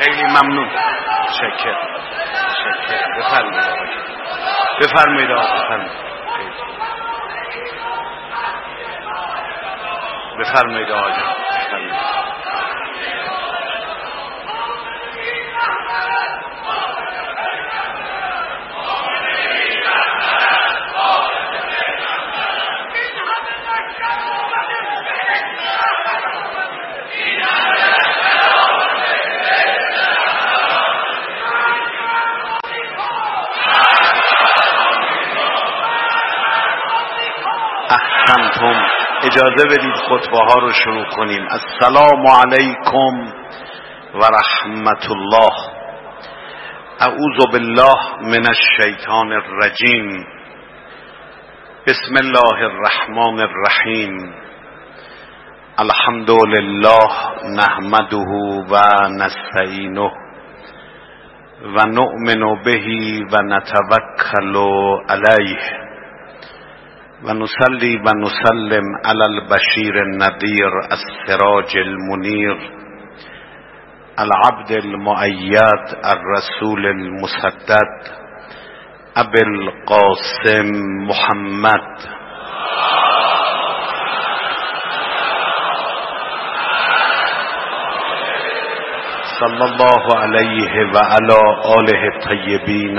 خیلی ممنون. شکر. شکر. بفرمایید آقا. بفرمایید آقا. بفرمایید. بفرمایید آقا احسنتم اجازه بدید خطبه ها رو شروع کنیم. السلام علیکم و رحمت الله اعوذ بالله من الشیطان الرجیم. بسم الله الرحمن الرحیم. الحمد لله نحمده و نستعینه و نؤمن به و نتوکل علیه. و نسلی و نسلم علی البشیر النذیر السراج المنیر العبد المؤید الرسول المسدد ابي القاسم محمد. صلی الله علیه و علی آله الطیبین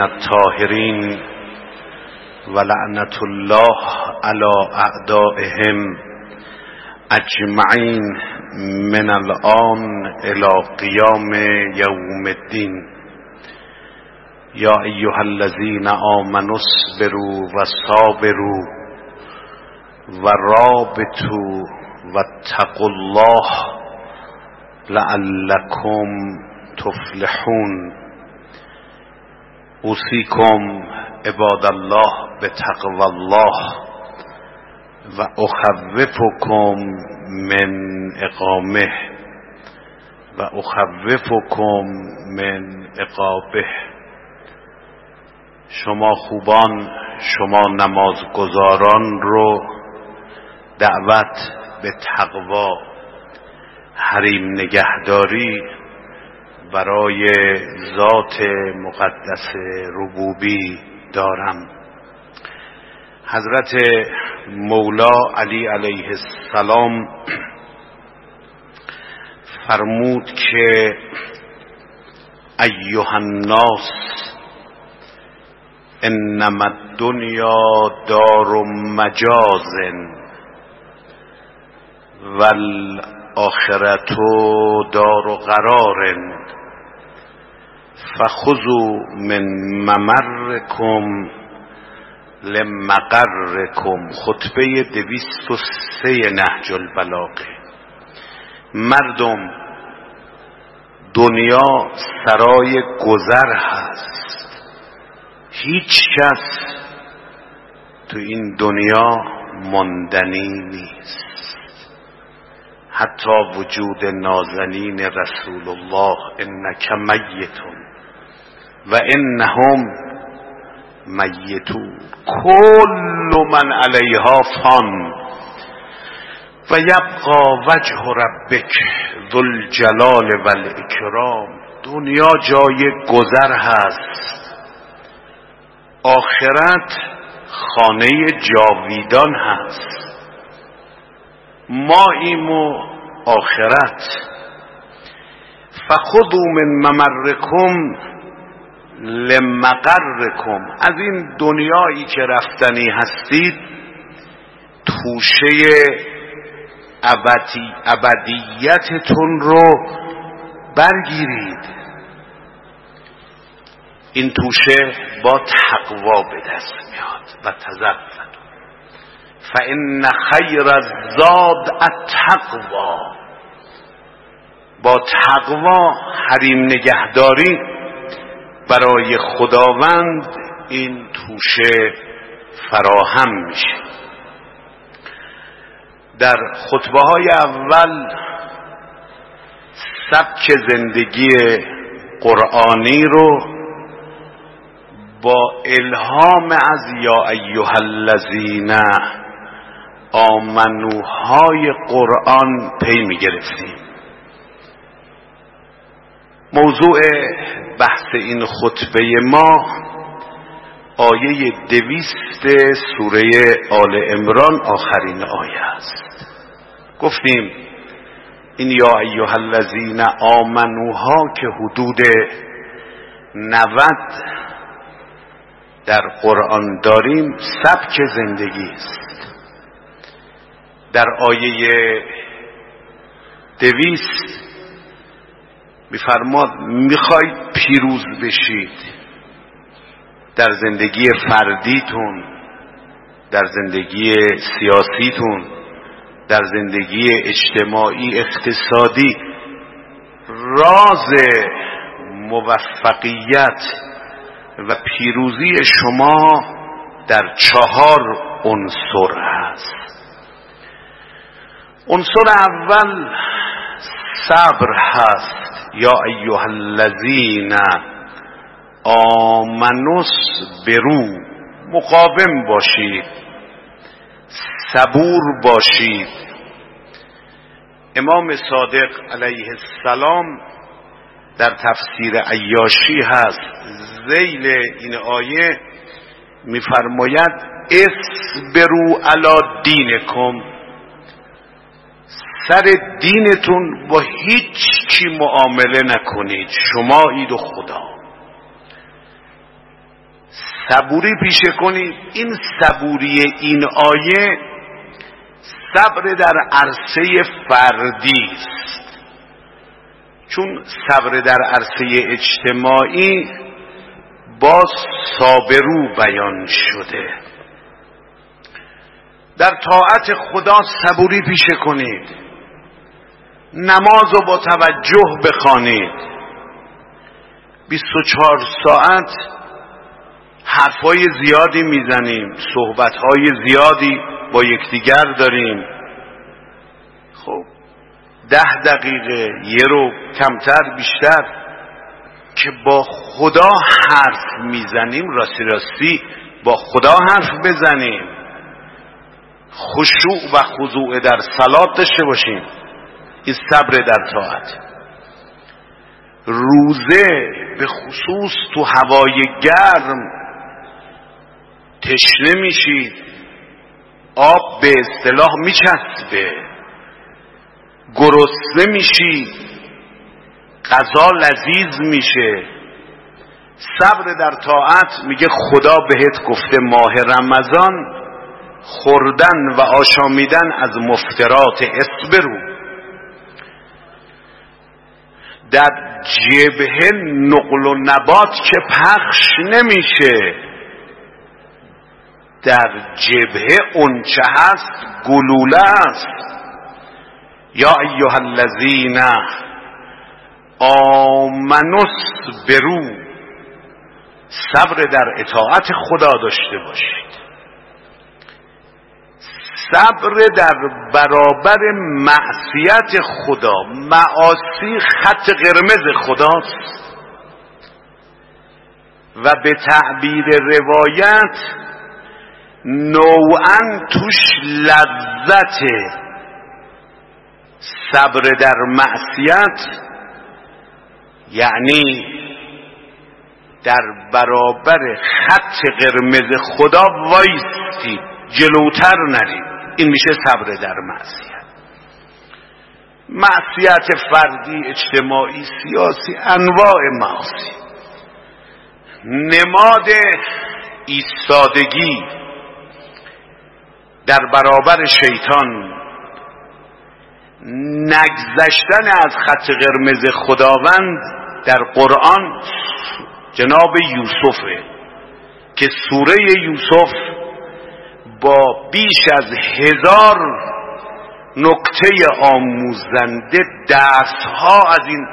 الطاهرین ولعنت الله على اعدائهم اجمعین من الان الى قیام یوم الدین. یا ایها الذین آمنوا اصبروا و صابروا و رابطوا واتقوا الله لعلكم تفلحون. اوصیکم عباد الله به تقوی الله و اخوفکم من اقامه و اخوفکم من اقابه. شما خوبان شما نمازگزاران رو دعوت به تقوا حریم نگهداری برای ذات مقدس ربوبی دارم. حضرت مولا علی علیه السلام فرمود که ایها الناس انما الدنیا دار مجاز والآخرت دار قرار. فخذوا من ممرکم لمقرکم خطبه دویست و سه نهج البلاغه مردم دنیا سرای گذر هست. هیچ کس تو این دنیا ماندنی نیست. حتی وجود نازنین رسول الله انک میتون. و انهم میتون. کل من علیها فان. و یبقا وجه ربک ذو الجلال و الاکرام. دنیا جای گذر هست. آخرت خانه جاویدان هست. ما و آخرت. فخذوا من ممرکم لمقرکم از این دنیایی که رفتنی هستید توشه ابدی ابدیتتون رو برگیرید. این توشه با تقوا به دست میاد و تزفت فان خیر الزاد التقوا با تقوا حریم نگهداری برای خداوند این توشه فراهم میشه. در خطبه های اول سبک زندگی قرآنی رو با الهام از یا ایها الذین آمنوهای قرآن پی می گرفتیم موضوع بحث این خطبه ما آیه دویست سوره آل امران آخرین آیه است. گفتیم این یا ایها الذین آمنوها که حدود نود در قرآن داریم سبک زندگی است. در آیه دویست میفرماد می‌خواید پیروز بشید. در زندگی فردیتون در زندگی سیاسیتون در زندگی اجتماعی اقتصادی راز موفقیت و پیروزی شما در چهار عنصر هست. عنصر اول صبر هست. یا ایها الذین آمنوس برو مقاوم باشید صبور باشید. امام صادق علیه السلام در تفسیر عیاشی هست زیل این آیه میفرماید برو علا دینکم. سر دینتون با هیچ چی معامله نکنید. شما اید و خدا. صبوری پیشه کنید این صبوری این آیه صبر در عرصه فردی است. چون صبر در عرصه اجتماعی با صابرو بیان شده. در طاعت خدا صبوری پیشه کنید. نماز رو با توجه بخوانید. 24 ساعت حرفای زیادی می‌زنیم صحبتهای زیادی با یکدیگر داریم. خب ده دقیقه یه رو کمتر بیشتر. که با خدا حرف می‌زنیم راستی راستی با خدا حرف بزنیم. خشوع و خضوع در سلات داشته باشیم. این صبر در طاعت. روزه به خصوص تو هوای گرم تشنه میشید آب به اصطلاح میچسبه گرسنه میشید غذا لذیذ میشه. صبر در طاعت میگه خدا بهت گفته ماه رمضان خوردن و آشامیدن از مفترات اسبرو در جبهه نقل و نبات که پخش نمیشه. در جبهه اونچه هست گلوله است. یا ایها الذین آمنوس برو صبر در اطاعت خدا داشته باشید. صبر در برابر معصیت خدا. معاصی خط قرمز خداست. و به تعبیر روایت نوعا توش لذت صبر در معصیت یعنی در برابر خط قرمز خدا وایستید جلوتر نرید این میشه صبر در معصیت. معصیت فردی اجتماعی سیاسی انواع معاصی. نماد ایستادگی در برابر شیطان. نگذشتن از خط قرمز خداوند در قرآن جناب یوسفه که سوره یوسف با بیش از هزار نکته آموزنده ها از این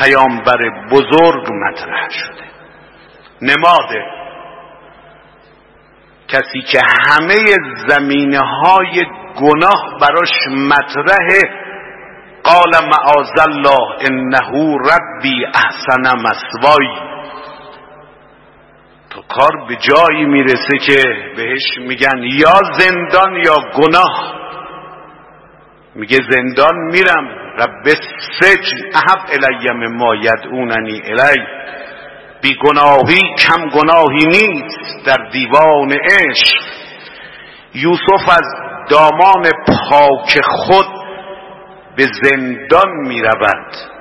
پیامبر بزرگ مطرح شده. نماده کسی که همه زمینه های گناه براش مطرح قال معاذ الله انه ربی احسن مسوایی تو کار به جایی می‌رسه که بهش میگن یا زندان یا گناه. میگه زندان میرم. رب سجن احب الی ما یدعوننی الی. بیگناهی کم گناهی نیست در دیوان عشق. یوسف از دامان پاک خود به زندان می رود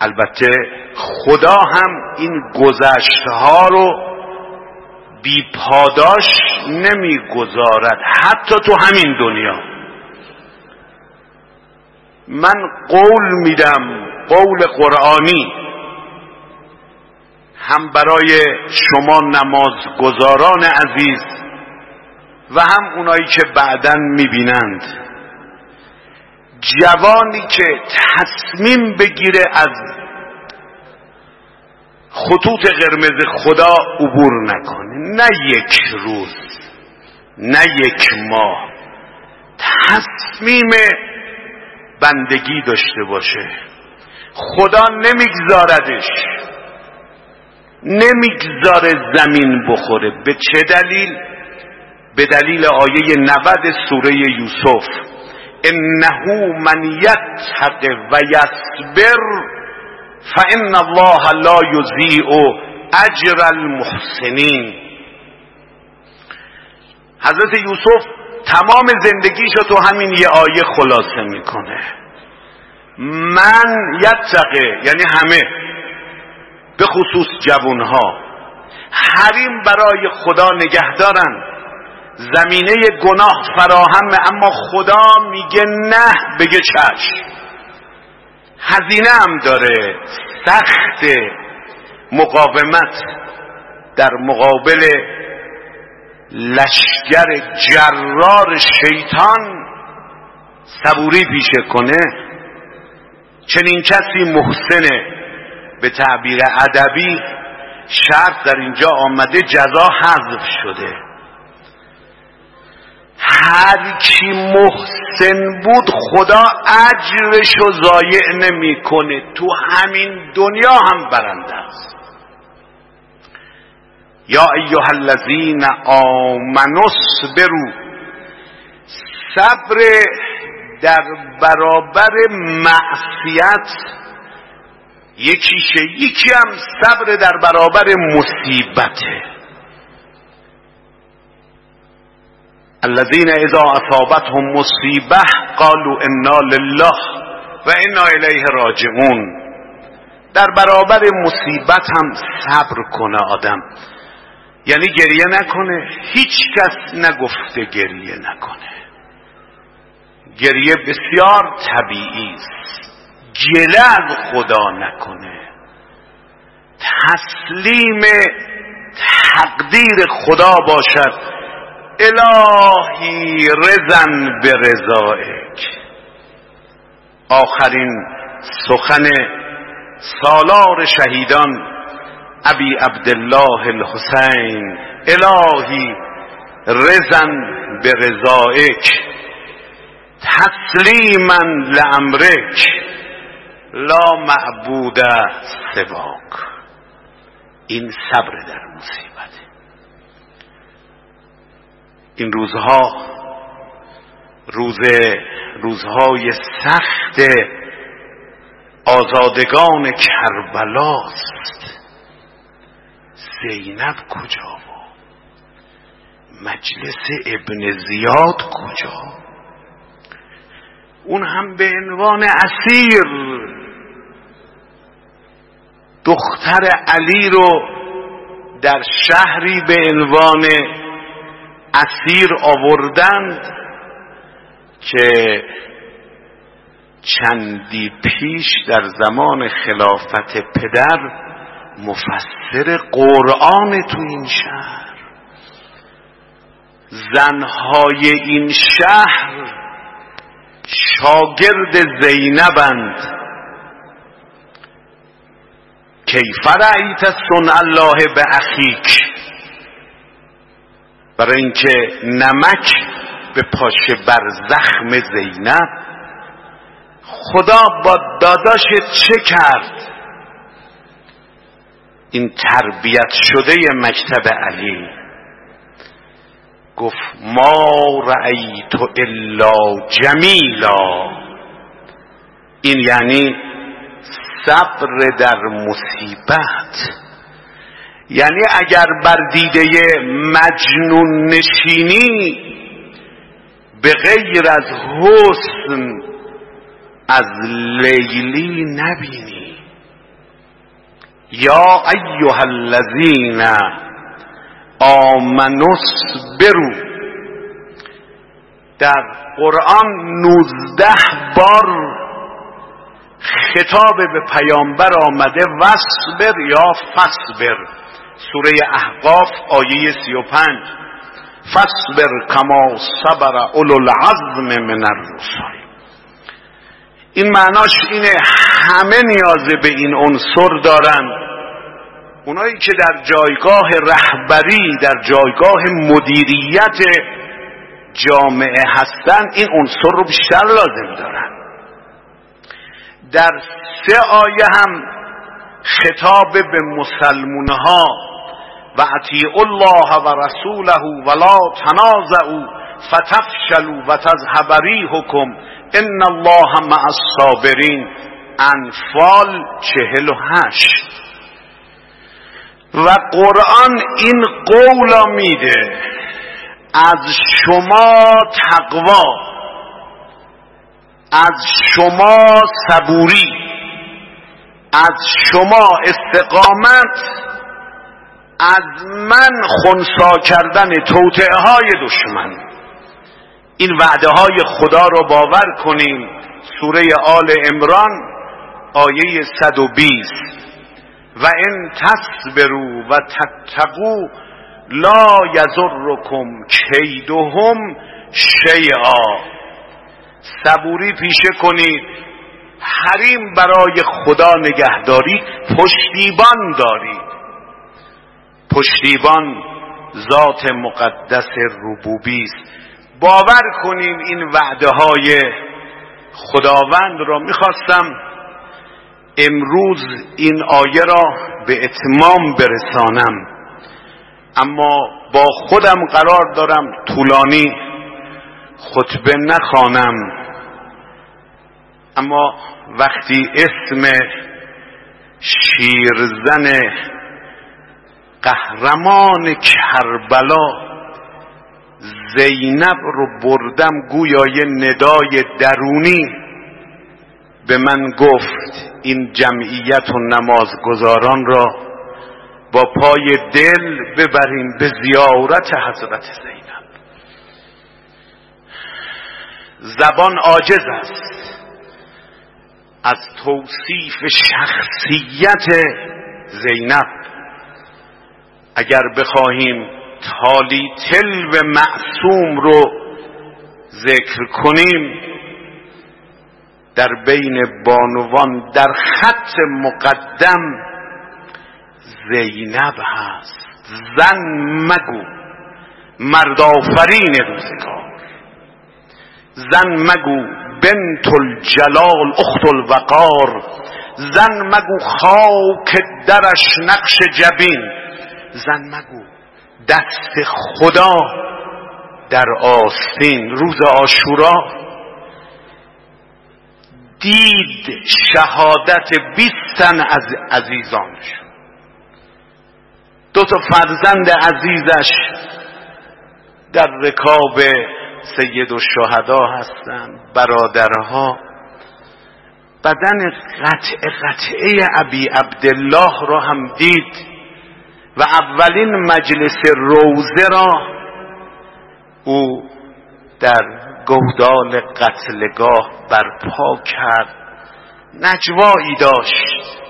البته خدا هم این گذشته ها رو بی پاداش نمی‌گذارد حتی تو همین دنیا. من قول میدم قول قرآنی هم برای شما نمازگزاران عزیز و هم اونایی که بعدا می‌بینند. جوانی که تصمیم بگیره از خطوط قرمز خدا عبور نکنه. نه یک روز نه یک ماه. تصمیم بندگی داشته باشه. خدا نمیگذاردش. نمی‌گذاره زمین بخوره. به چه دلیل؟ به دلیل آیه 90 سوره یوسف. انه من یتق و یصبر فان الله لا یضیع اجر المحسنین حضرت یوسف تمام زندگیشو تو همین یه آیه خلاصه می‌کنه. من یتقه یعنی همه به خصوص جوانها. حریم برای خدا نگهدارن. زمینه گناه فراهمه اما خدا میگه نه بگه چشم. هزینه هم داره سخت مقاومت در مقابل لشگر جرار شیطان صبوری پیشه کنه. چنین کسی محسنه به تعبیر ادبی شرط در اینجا آمده جزا حذف شده. هر کی محسن بود خدا اجرش رو ضایع نمی‌کنه. تو همین دنیا هم برنده است. یا ایها الذین آمنوا اصبروا. صبر در برابر معصیت یکیشه. یکی هم صبر در برابر مصیبته. الذين اذا اصابتهم مصیبه قالوا انا لله و انا الیه راجعون. در برابر مصیبت هم صبر کنه آدم. یعنی گریه نکنه هیچ کس نگفته گریه نکنه. گریه بسیار طبیعی است. گله خدا نکنه. تسلیم تقدیر خدا باشد. الهی رزن به رضایک. آخرین سخن سالار شهیدان ابی عبدالله الحسین. الهی رزن به رضایک. تسلیما لامرک. لا معبود سواک. این صبر در مصیبت این روزها روز روزهای سخت آزادگان کربلاست. زینب کجا و مجلس ابن زیاد کجا اون هم به عنوان اسیر. دختر علی رو در شهری به عنوان اسیر آوردند که چندی پیش در زمان خلافت پدر مفسر قرآن تو این شهر. زنهای این شهر شاگرد زینبند. کیف رأیت سن الله به اخیک؟ برای اینکه نمک به پاشه بر زخم زینب. خدا با داداشت چه کرد؟ این تربیت شده مکتب علی. گفت ما رأیت الا جمیلا. این یعنی صبر در مصیبت. یعنی اگر بر دیده مجنون نشینی به غیر از حسن از لیلی نبینی. یا ایها الذین آمنوا برو در قرآن نوزده بار خطاب به پیامبر آمده وصبر یا فصبر سوره احقاف آیه سی و پنج. فصبر کما صبر اولو العظم من الرسل. این معناش اینه همه نیازه به این عنصر دارن. اونایی که در جایگاه رهبری در جایگاه مدیریت جامعه هستن این عنصر رو بیشتر لازم دارن. در سه آیه هم خطاب به مسلمونها و اطیعوا الله و رسوله ولا تنازعوا فتفشلوا و تذهب ریحکم ان الله مع الصابرین. انفال چهل و هشت. و قرآن این قولا میده از شما تقوا از شما صبوری از شما استقامت از من خونسا کردن توطعه های دشمن. این وعده های خدا رو باور کنیم. سوره آل امران آیه 120 و ان تصبروا و تتقو لا یضرکم کیدهم شیئا. صبوری پیشه کنید حریم برای خدا نگهداری پشتیبان دارید پشتیبان ذات مقدس ربوبی است. باور کنیم این وعده های خداوند را می‌خواستم امروز این آیه را به اتمام برسانم. اما با خودم قرار دارم طولانی خطبه نخوانم. اما وقتی اسم شیرزن قهرمان کربلا زینب رو بردم گویای ندای درونی. به من گفت این جمعیت و نمازگزاران را با پای دل ببریم به زیارت حضرت زینب. زبان عاجز است. از توصیف شخصیت زینب اگر بخواهیم تالی تل معصوم رو ذکر کنیم در بین بانوان در خط مقدم زینب هست. زن مگو. مردآفرین روزگار. زن مگو بنت الجلال اخت الوقار. زن مگو خاک درش نقش جبین. زن مگو. دست خدا در آستین روز آشورا. دید شهادت بیستن از عزیزانش. دو تا فرزند عزیزش در رکاب سید و شهدا هستند برادرها. بدن قطع قطعه ابی عبدالله را هم دید. و اولین مجلس روزه را او در گودال قتلگاه برپا کرد. نجوایی داشت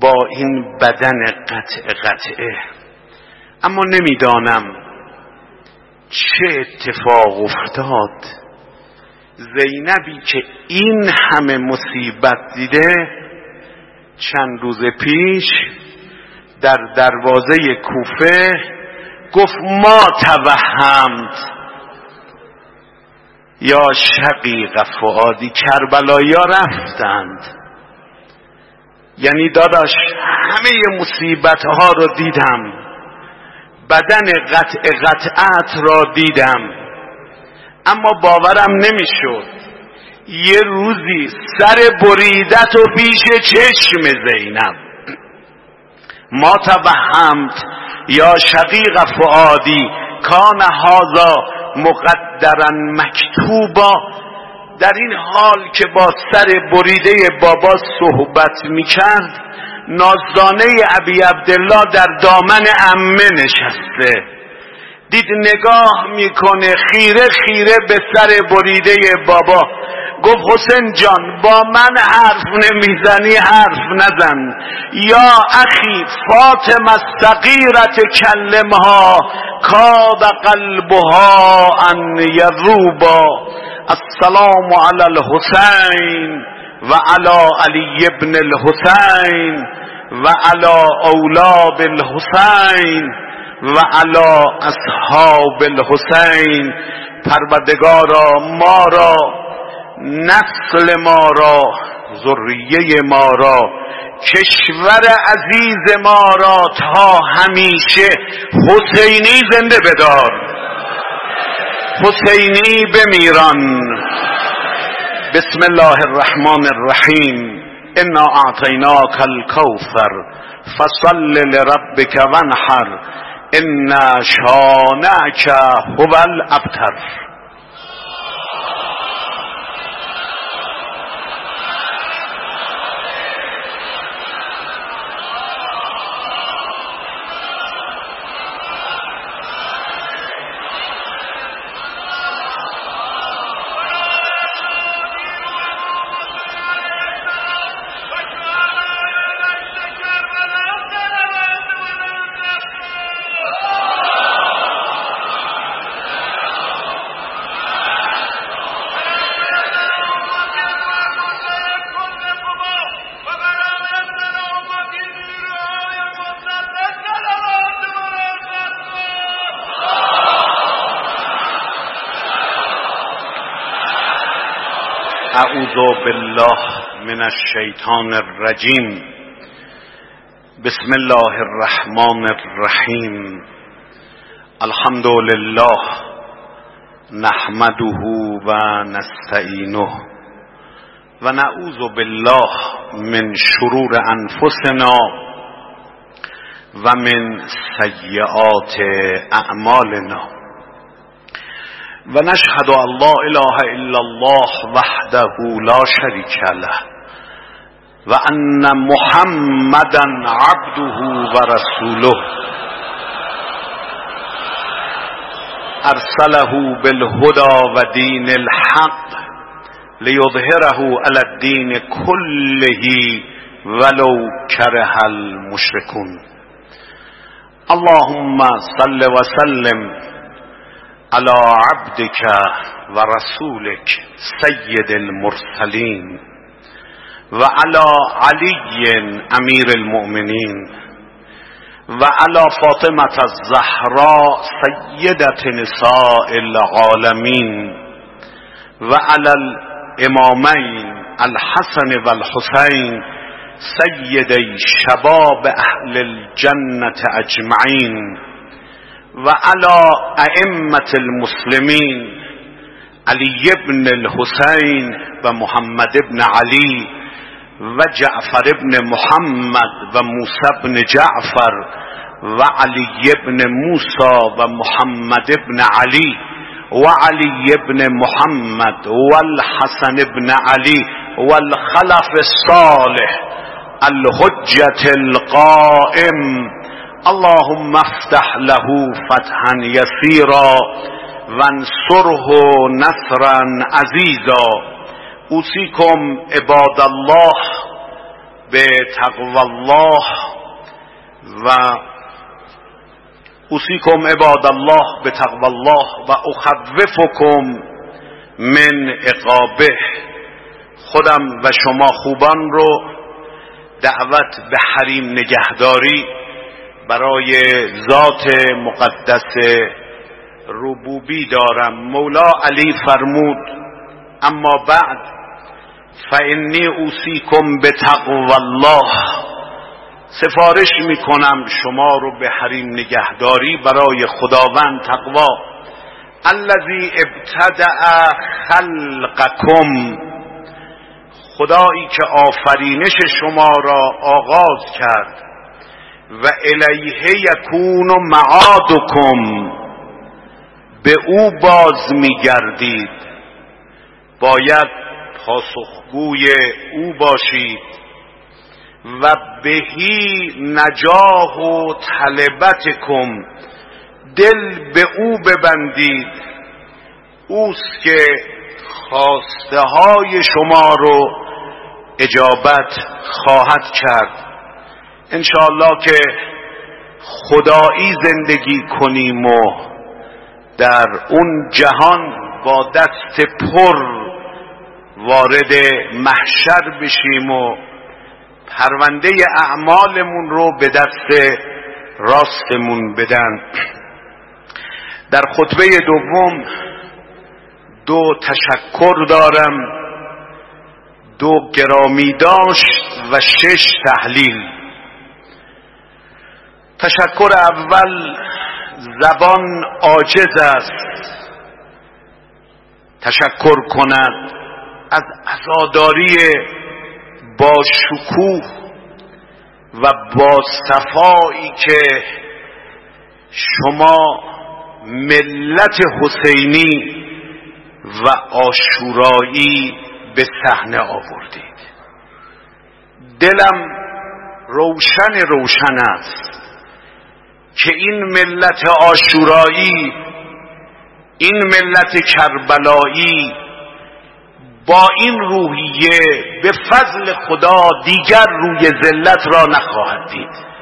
با این بدن قطع قطعه. اما نمی‌دانم چه اتفاق افتاد. زینبی که این همه مصیبت دیده چند روز پیش در دروازه کوفه گفت ما توهمت. یا شقیق فعادی کربلایا رفتند. یعنی داداش همه مصیبت ها رو دیدم. بدن قطع قطعت را دیدم. اما باورم نمی‌شد. یه روزی سر بریدت و پیش چشم زینب. ما توهمت یا شقیق فعادی کان هازا مقدرا مکتوبا در این حال که با سر بریده بابا صحبت می‌کرد نازدانه ابی عبدالله در دامن امه نشسته. دید نگاه می‌کنه خیره خیره به سر بریده بابا. گفت حسین جان با من حرف نمی‌زنی حرف نزن. یا اخی فاطمه صغیرت کلمها کاد قلبها ان یذوبا. السلام علی الحسین و علی علی ابن الحسین و علی اولاد الحسین و علی اصحاب الحسین. پروردگارا ما را نسل ما را ذریه ما را کشور عزیز ما را تا همیشه حسینی زنده بدار. حسینی بمیران. بسم الله الرحمن الرحیم. انا اعطیناک الكوثر فصل لربك وانحر. ان شانعك هو الابتر. اعوذ بالله من الشیطان الرجیم. بسم الله الرحمن الرحیم. الحمد لله نحمده و نستعینه و نعوذ بالله من شرور انفسنا و من سیئات اعمالنا. و نشهد ان لا اله الا الله وحده لا شریک له و ان محمدا عبده و رسوله ارسله بالهدى و دین الحق لیظهره علی الدین كله ولو كره المشركون اللهم صل وسلم على عبدك ورسولك سيد المرسلين وعلى علي امير المؤمنين وعلى فاطمة الزهراء سيدة نساء العالمين وعلى الامامين الحسن والحسين سيدي شباب اهل الجنة اجمعين وعلى أئمة المسلمين علي بن الحسين ومحمد بن علي وجعفر بن محمد وموسى بن جعفر وعلي بن موسى ومحمد بن علي وعلي بن محمد والحسن بن علي والخلف الصالح الحجة القائم اللهم افتح له فتحا يسيرا وانصره نصرا عزيزا اوصيكم عباد الله بتقوى الله و اوصيكم عباد الله بتقوى الله و اخوفكم من عقابه خودم و شما خوبان رو دعوت به حریم نگهداری برای ذات مقدس ربوبی دارم. مولا علی فرمود اما بعد فانی اوسیکم به تقوی الله. سفارش می‌کنم شما رو به حریم نگهداری برای خداوند تقوا. الذی ابتدع خلقکم. خدایی که آفرینش شما را آغاز کرد. و الیه یکون معادکم. به او باز میگردید. باید پاسخگوی او باشید. و بهی نجاه و طلبتکم. دل به او ببندید. اوست که خواسته های شما رو اجابت خواهد کرد. انشاءالله که خدایی زندگی کنیم و در اون جهان با دست پر وارد محشر بشیم و پرونده اعمالمون رو به دست راستمون بدن. در خطبه دوم دو تشکر دارم دو گرامی داشت و شش تحلیل. تشکر اول زبان عاجز است. تشکر کند از عزاداری با شکوه و با صفایی که شما ملت حسینی و آشورایی به صحنه آوردید. دلم روشن روشن است. که این ملت آشورایی این ملت کربلایی با این روحیه به فضل خدا دیگر روی ذلت را نخواهد دید.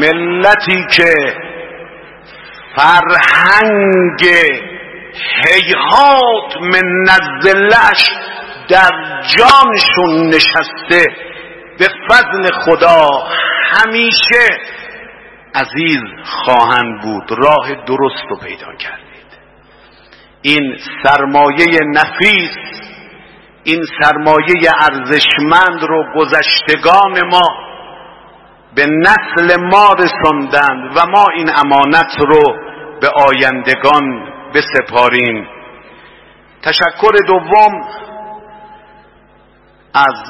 ملتی که فرهنگ هیهات من نزلش در جانشون نشسته به فضل خدا همیشه عزیز خواهند بود راه درست رو پیدا کردید. این سرمایه نفیس این سرمایه ارزشمند رو گذشتگان ما به نسل ما رسوندند و ما این امانت رو به آیندگان بسپاریم. تشکر دوم از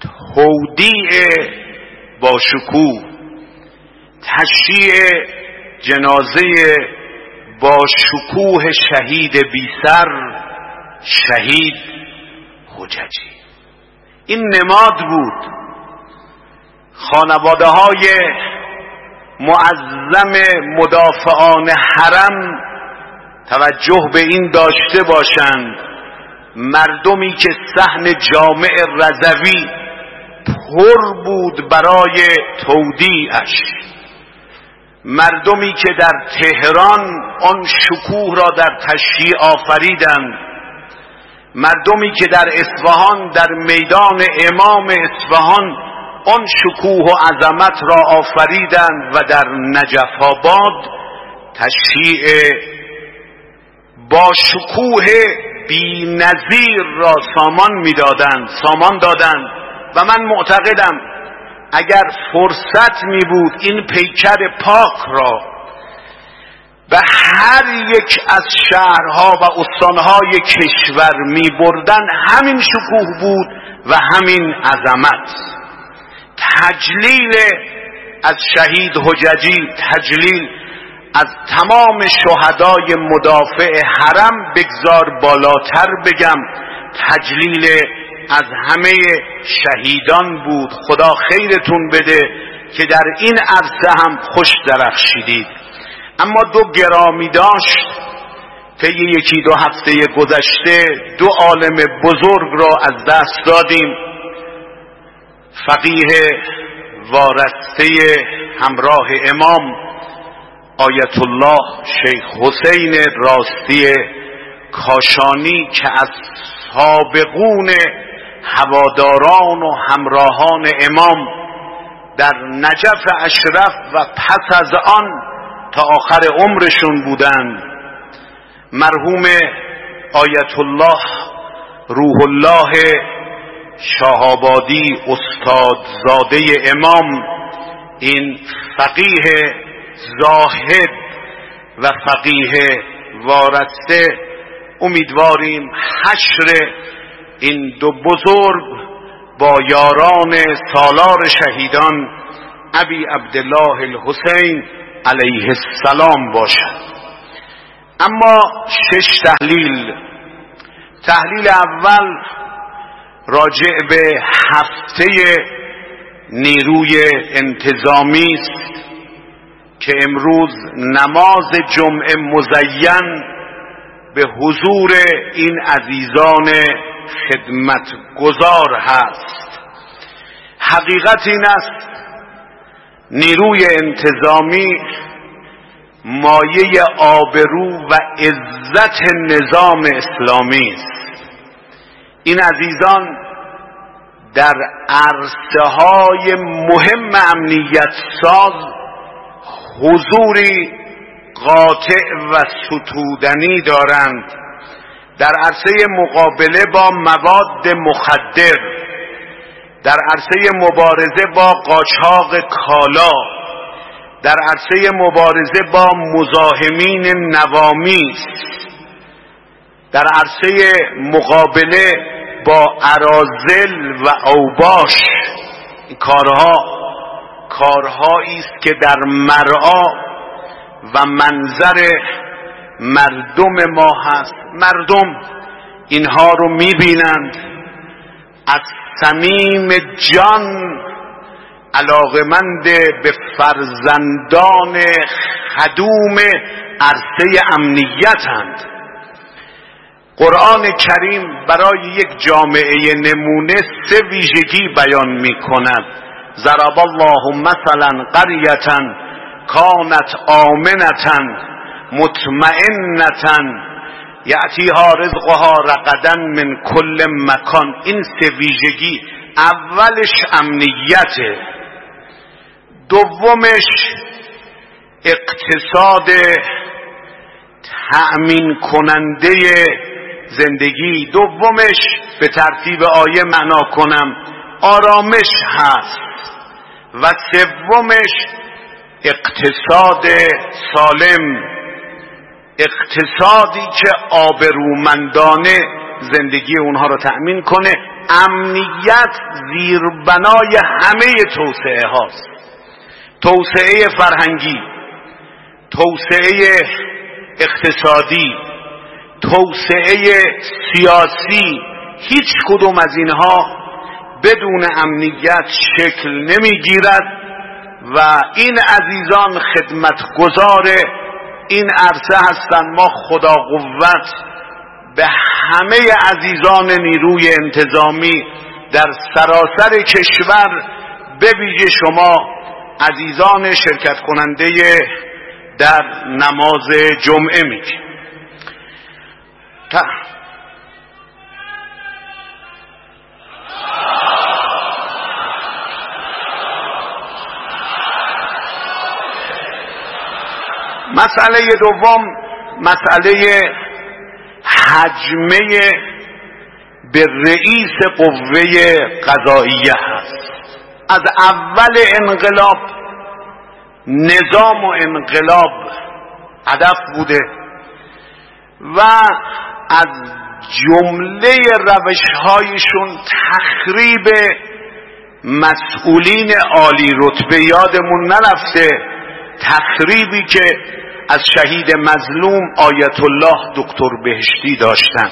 تودیع با شکوه تشییع جنازه با شکوه شهید بی سر شهید حججی. این نماد بود خانواده های معظم مدافعان حرم توجه به این داشته باشند. مردمی که صحن جامع رضوی پر بود برای تودیعش. مردمی که در تهران آن شکوه را در تشییع آفریدند. مردمی که در اصفهان در میدان امام اصفهان آن شکوه و عظمت را آفریدند و در نجف آباد تشییع با شکوه بی نظیر را سامان می‌دادند سامان دادند. و من معتقدم اگر فرصت می بود این پیکر پاک را به هر یک از شهرها و استانهای کشور می بردن همین شکوه بود و همین عظمت. تجلیل از شهید حججی تجلیل از تمام شهدای مدافع حرم بگذار بالاتر بگم تجلیل از همه شهیدان بود. خدا خیرتون بده که در این عرصه هم خوش درخشیدید. اما دو گرامی داشت طی یکی دو هفته گذشته دو عالم بزرگ را از دست دادیم. فقیه وارسته همراه امام آیت الله شیخ حسین راستی کاشانی که از سابقون هواداران و همراهان امام در نجف اشرف و پس از آن تا آخر عمرشون بودند مرحوم آیت الله روح الله شاهابادی استادزاده امام این فقیه زاهد و فقیه وارسته امیدواریم حشر این دو بزرگ با یاران سالار شهیدان ابی عبدالله الحسین علیه السلام باشد. اما شش تحلیل. تحلیل اول راجع به هفته نیروی انتظامی است که امروز نماز جمعه مزین به حضور این عزیزان خدمت گذار هست. حقیقت این است نیروی انتظامی مایه آبرو و عزت نظام اسلامی است. این عزیزان در عرصه های مهم امنیت ساز حضوری قاطع و ستودنی دارند. در عرصه مقابله با مواد مخدر در عرصه مبارزه با قاچاق کالا در عرصه مبارزه با مزاحمین نوامیس در عرصه مقابله با ارازل و اوباش این کارها کارهایی است که در مرعا و منظر مردم ما هست. مردم اینها رو می‌بینند. از صمیم جان علاقمند به فرزندان خدوم عرصه امنیتند قرآن کریم برای یک جامعه نمونه سه ویژگی بیان می کند ضرب الله مثلا قریتا کانت آمنتا مطمئنتا. یعتیها رزقها رقدن من کل مکان. این سه ویژگی اولش امنیته دومش اقتصاد تأمین کننده زندگی دومش به ترتیب آیه معنا کنم. آرامش هست و سومش اقتصاد سالم. اقتصادی که آبرومندانه زندگی اونها رو تأمین کنه. امنیت زیربنای همه توسعه هاست. توسعه فرهنگی توسعه اقتصادی توسعه سیاسی هیچ کدوم از اینها بدون امنیت شکل نمی‌گیرد و این عزیزان خدمتگزار این عرصه هستند. ما خدا قوت به همه عزیزان نیروی انتظامی در سراسر کشور به ویژه شما عزیزان شرکت کننده در نماز جمعه میگیم. مسئله دوم مسئله حجمه به رئیس قوه قضاییه هست. از اول انقلاب نظام و انقلاب هدف بوده و از جمله روشهایشون تخریب مسئولین عالی رتبه یادمون نرفته. تخریبی که از شهید مظلوم آیت الله دکتر بهشتی داشتن.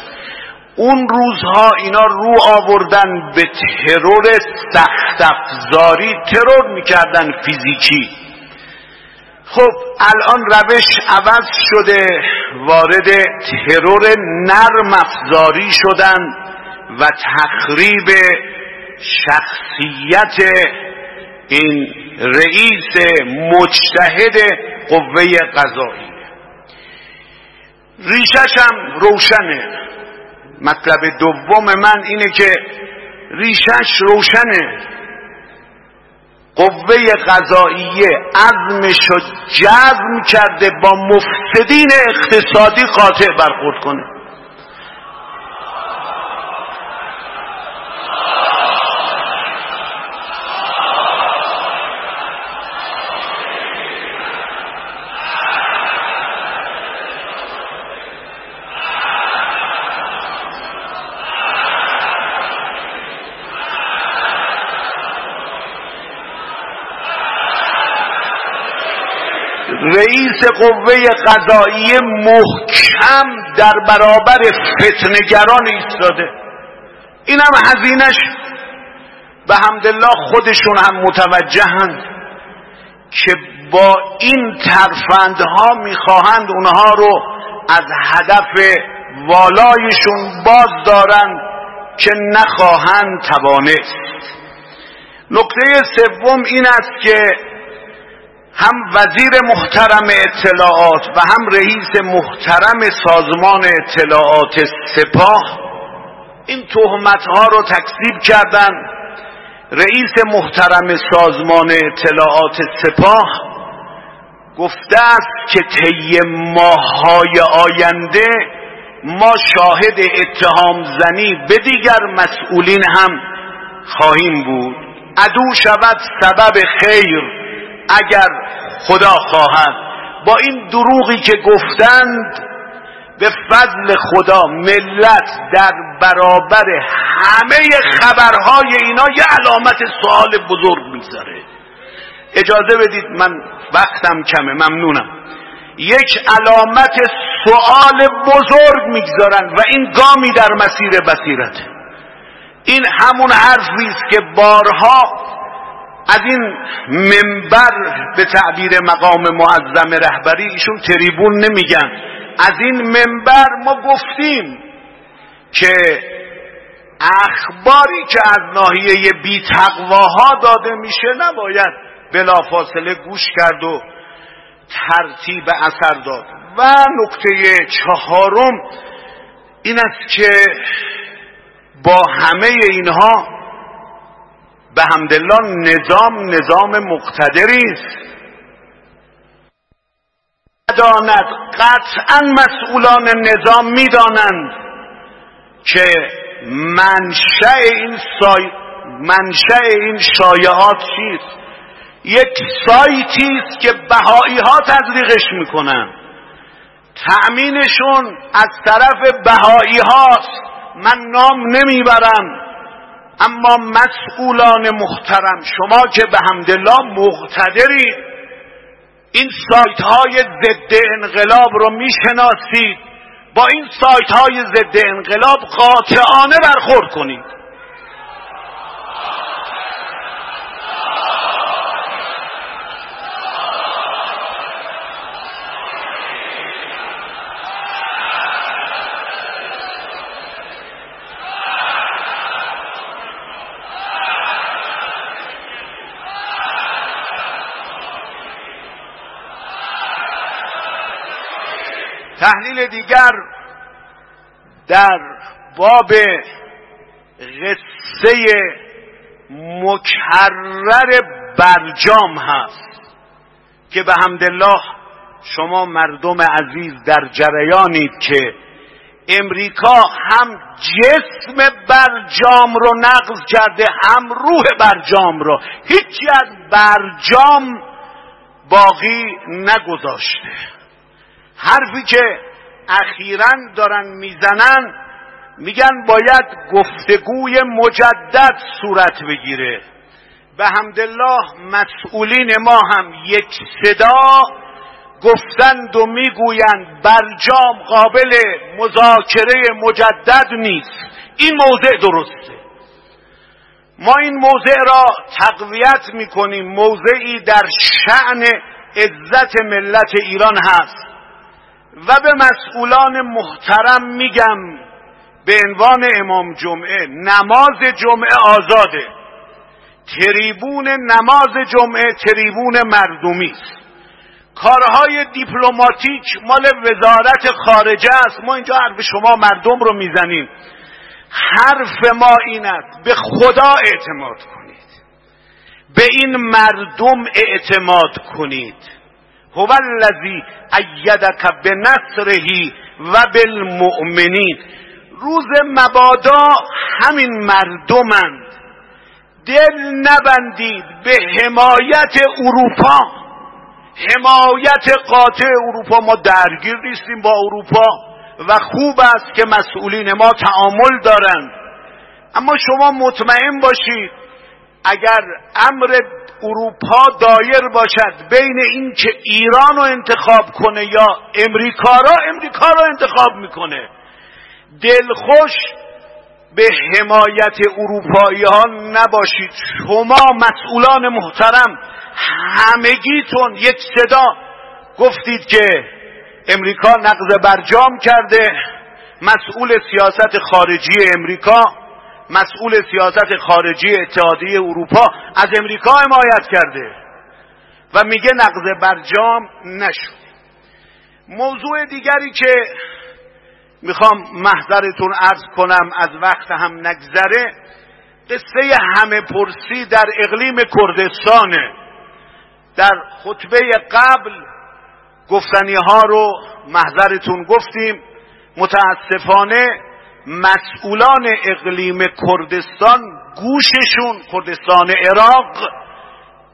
اون روزها اینا رو آوردن به ترور سخت افزاری. ترور می‌کردن فیزیکی. خب الان روش عوض شده وارد ترور نرم افزاری شدن و تخریب شخصیت این رئیس مجتهد قوه قضایی. ریشش هم روشنه. مطلب دوم من اینه که ریشش روشنه. قوه قضاییه عزمش رو جزم کرده با مفسدین اقتصادی قاطع برخورد کنه. رئیس قوه قضایی محکم در برابر فتنگران ایستاده. این هم هزینش به همدلله خودشون هم متوجهند که با این ترفندها می‌خواهند اونها رو از هدف والایشون باز دارند که نخواهند توانست. نکته سوم این است که هم وزیر محترم اطلاعات و هم رئیس محترم سازمان اطلاعات سپاه این تهمت ها رو تکذیب کردن. رئیس محترم سازمان اطلاعات سپاه گفته است که طی ماههای آینده ما شاهد اتهام زنی به دیگر مسئولین هم خواهیم بود. عدو شود سبب خیر. اگر خدا خواهد با این دروغی که گفتند به فضل خدا ملت در برابر همه خبرهای اینا یه علامت سوال بزرگ می‌ذاره اجازه بدید من وقتم کمه ممنونم. یک علامت سوال بزرگ می‌گذارن و این گامی در مسیر بصیرت این همون حرفی است که بارها از این منبر به تعبیر مقام معظم رهبری ایشون تریبون نمیگن. از این منبر ما گفتیم که اخباری که از ناحیه بی تقواها داده میشه نباید بلافاصله گوش کرد و ترتیب اثر داد. و نکته چهارم این است که با همه اینها به همدلله نظام نظام مقتدری است. نداند قطعا مسئولان نظام می‌دانند که منشأ این سای... منشأ این شایعات چیست؟ یک سایتی است که بهایی ها تزریقش می‌کنن. تأمینشون از طرف بهایی هاست من نام نمی‌برم. اما مسئولان محترم شما که به همدلله مقتدرید این سایت های ضد انقلاب رو می‌شناسید. با این سایت های ضد انقلاب قاطعانه برخورد کنید. تحلیل دیگر در باب قصه مکرر برجام هست که به همدلله شما مردم عزیز در جریانید که امریکا هم جسم برجام رو نقض کرده هم روح برجام رو. هیچی از برجام باقی نگذاشته. حرفی که اخیرا دارن می‌زنن میگن باید گفتگوی مجدد صورت بگیره. به همدلله مسئولین ما هم یک صدا گفتند و می‌گویند برجام قابل مذاکره مجدد نیست. این موضع درسته. ما این موضع را تقویت می‌کنیم. موضعی در شعن عزت ملت ایران هست. و به مسئولان محترم میگم به عنوان امام جمعه نماز جمعه آزاده. تریبون نماز جمعه تریبون مردمی است. کارهای دیپلماتیک مال وزارت خارجه است. ما اینجا حرف شما مردم رو می‌زنیم. حرف ما این است. به خدا اعتماد کنید. به این مردم اعتماد کنید. هو الذی ایدک به نصرهی و بالمؤمنین. روز مبادا همین مردمند. دل نبندید به حمایت اروپا. حمایت قاطع اروپا. ما درگیر نیستیم با اروپا و خوب است که مسئولین ما تعامل دارند. اما شما مطمئن باشید اگر امر اروپا دایر باشد. بین اینکه ایران رو انتخاب کنه یا امریکا را امریکا را انتخاب می‌کنه. دلخوش به حمایت اروپایی ها نباشید. شما مسئولان محترم همگیتون یک صدا. گفتید که امریکا نقض برجام کرده. مسئول سیاست خارجی امریکا مسئول سیاست خارجی اتحادیه اروپا از امریکا حمایت کرده. و میگه نقض برجام نشد موضوع دیگری که می‌خوام محضرتون عرض کنم از وقت هم نگذره قصه همه پرسی در اقلیم کردستانه در خطبه قبل گفتنی ها رو محضرتون گفتیم. متاسفانه مسئولان اقلیم کردستان گوششون کردستان عراق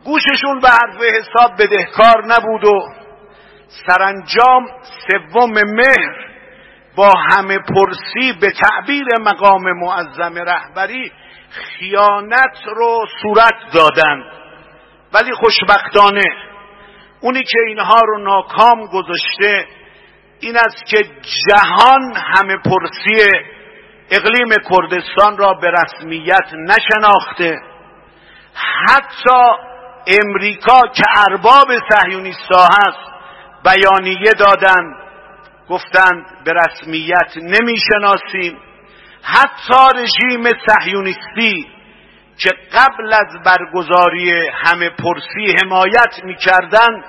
گوششون به حرف حساب بدهکار نبود و سرانجام سوم مهر با همه پرسی به تعبیر مقام معظم رهبری خیانت رو صورت دادند ولی خوشبختانه اونی که اینها رو ناکام گذاشته این است که جهان همه پرسی اقلیم کردستان را به رسمیت نشناخته. حتی امریکا که ارباب صهیونیستا هست بیانیه دادند گفتند به رسمیت نمی‌شناسیم. حتی رژیم صهیونیستی که قبل از برگزاری همه پرسی حمایت می‌کردند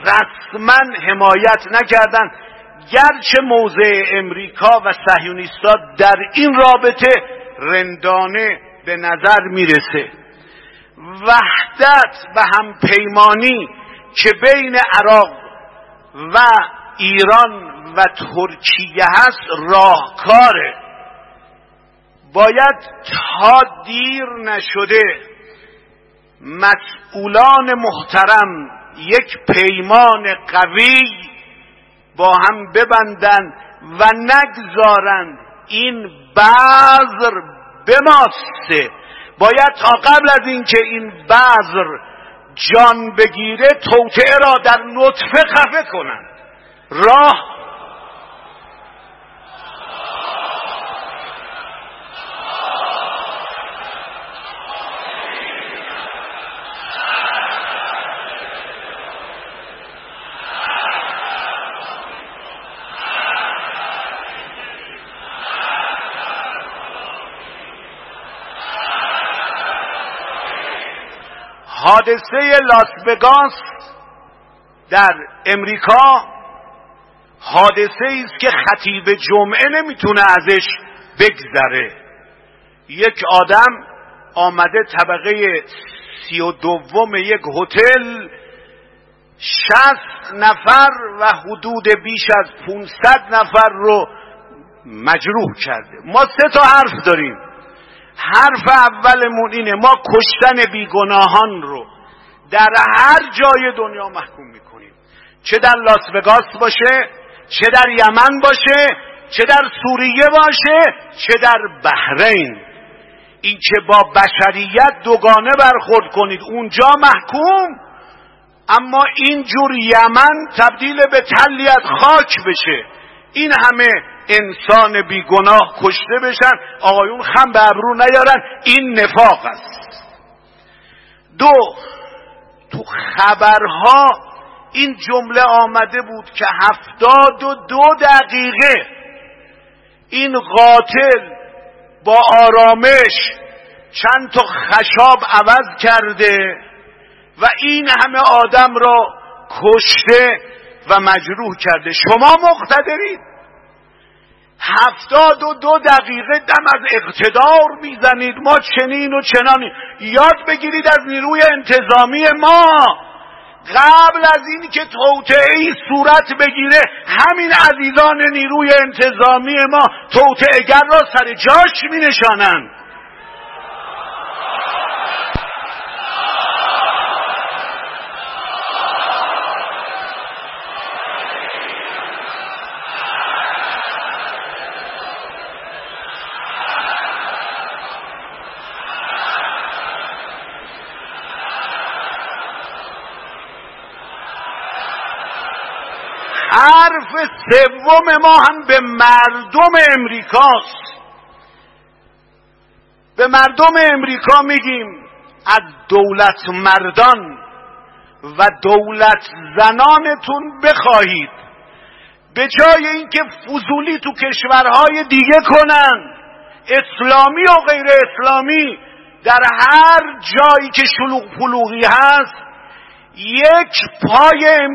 رسما حمایت نکردند گرچه موضع امریکا و صهیونیستا در این رابطه رندانه به نظر می‌رسه. وحدت و هم پیمانی که بین عراق و ایران و ترکیه هست راهکاره. باید تا دیر نشده مسئولان محترم یک پیمان قوی با هم ببندن و نگذارند این بذر بماسته. باید تا قبل از اینکه این بذر جان بگیره توطعه را در نطفه خفه کنند. راه حادثه لاس وگاس در امریکا حادثه است که خطیب جمعه نمی‌تونه ازش بگذره. یک آدم آمده طبقه سی و دوم یک هتل شست نفر و حدود بیش از 500 نفر رو مجروح کرده. ما سه تا حرف داریم. حرف اولمون اینه ما کشتن بیگناهان رو در هر جای دنیا محکوم می‌کنیم. چه در لاس وگاس باشه چه در یمن باشه چه در سوریه باشه چه در بحرین. این که با بشریت دوگانه برخورد کنید اونجا محکوم. اما اینجور یمن تبدیل به تلی خاک بشه. این همه انسان بیگناه کشته بشن آقایون خم به ابرو نیارن این نفاق است. دو تو خبرها این جمله آمده بود که هفتاد و دو دقیقه این قاتل با آرامش چند تا خشاب عوض کرده و این همه آدم را کشته و مجروح کرده. شما مقتدرید. هفتاد و دو دقیقه دم از اقتدار می‌زنید. ما چنین و چنانی. یاد بگیرید از نیروی انتظامی ما. قبل از این که توطعه ای صورت بگیره همین عزیزان نیروی انتظامی ما توطعهگر را سر جاش می نشانند حرف سوم ما هم به مردم امریکاست. به مردم امریکا میگیم از دولت مردان و دولت زنانتون بخواهید. به جای اینکه فضولی تو کشورهای دیگه کنن اسلامی و غیر اسلامی در هر جایی که شلوغ پلوغی هست یک پای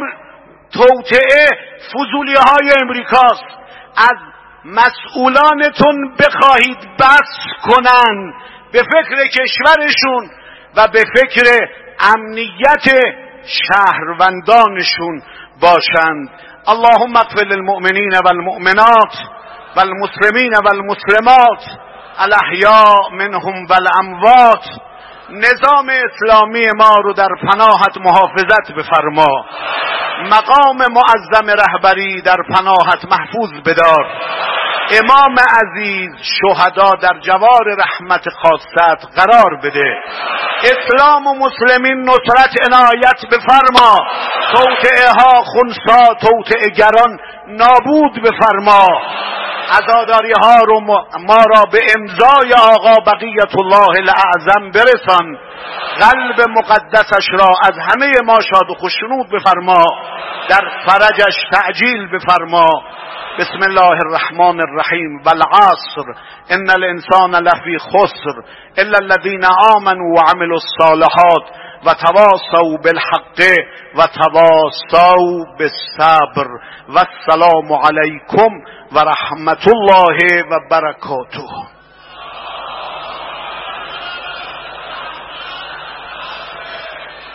توطعه فضولی های امریکاست. از مسئولانتون بخواهید بس کنن به فکر کشورشون و به فکر امنیت شهروندانشون باشند اللهم اغفر للمؤمنین والمؤمنات والمسلمین والمسلمات الاحیاء منهم والاموات نظام اسلامی ما رو در پناهت محافظت بفرما. مقام معظم رهبری در پناهت محفوظ بدار. امام عزیز شهدا در جوار رحمت خاصت قرار بده. اسلام و مسلمین نصرت عنایت بفرما. توطعه ها خونسا توطعه گران نابود بفرما. عزاداری ها رو ما را به امضای آقا بقیت الله الاعظم برسان. قلب مقدسش را از همه ما شاد و خوشنود بفرما. در فرجش تعجیل بفرما. بسم الله الرحمن الرحیم والعصر ان الانسان لفی خسر الا الذين آمنوا وعملوا الصالحات. و تواصوا بالحق و تواصوا بالصبر و السلام علیکم و رحمت الله و برکاته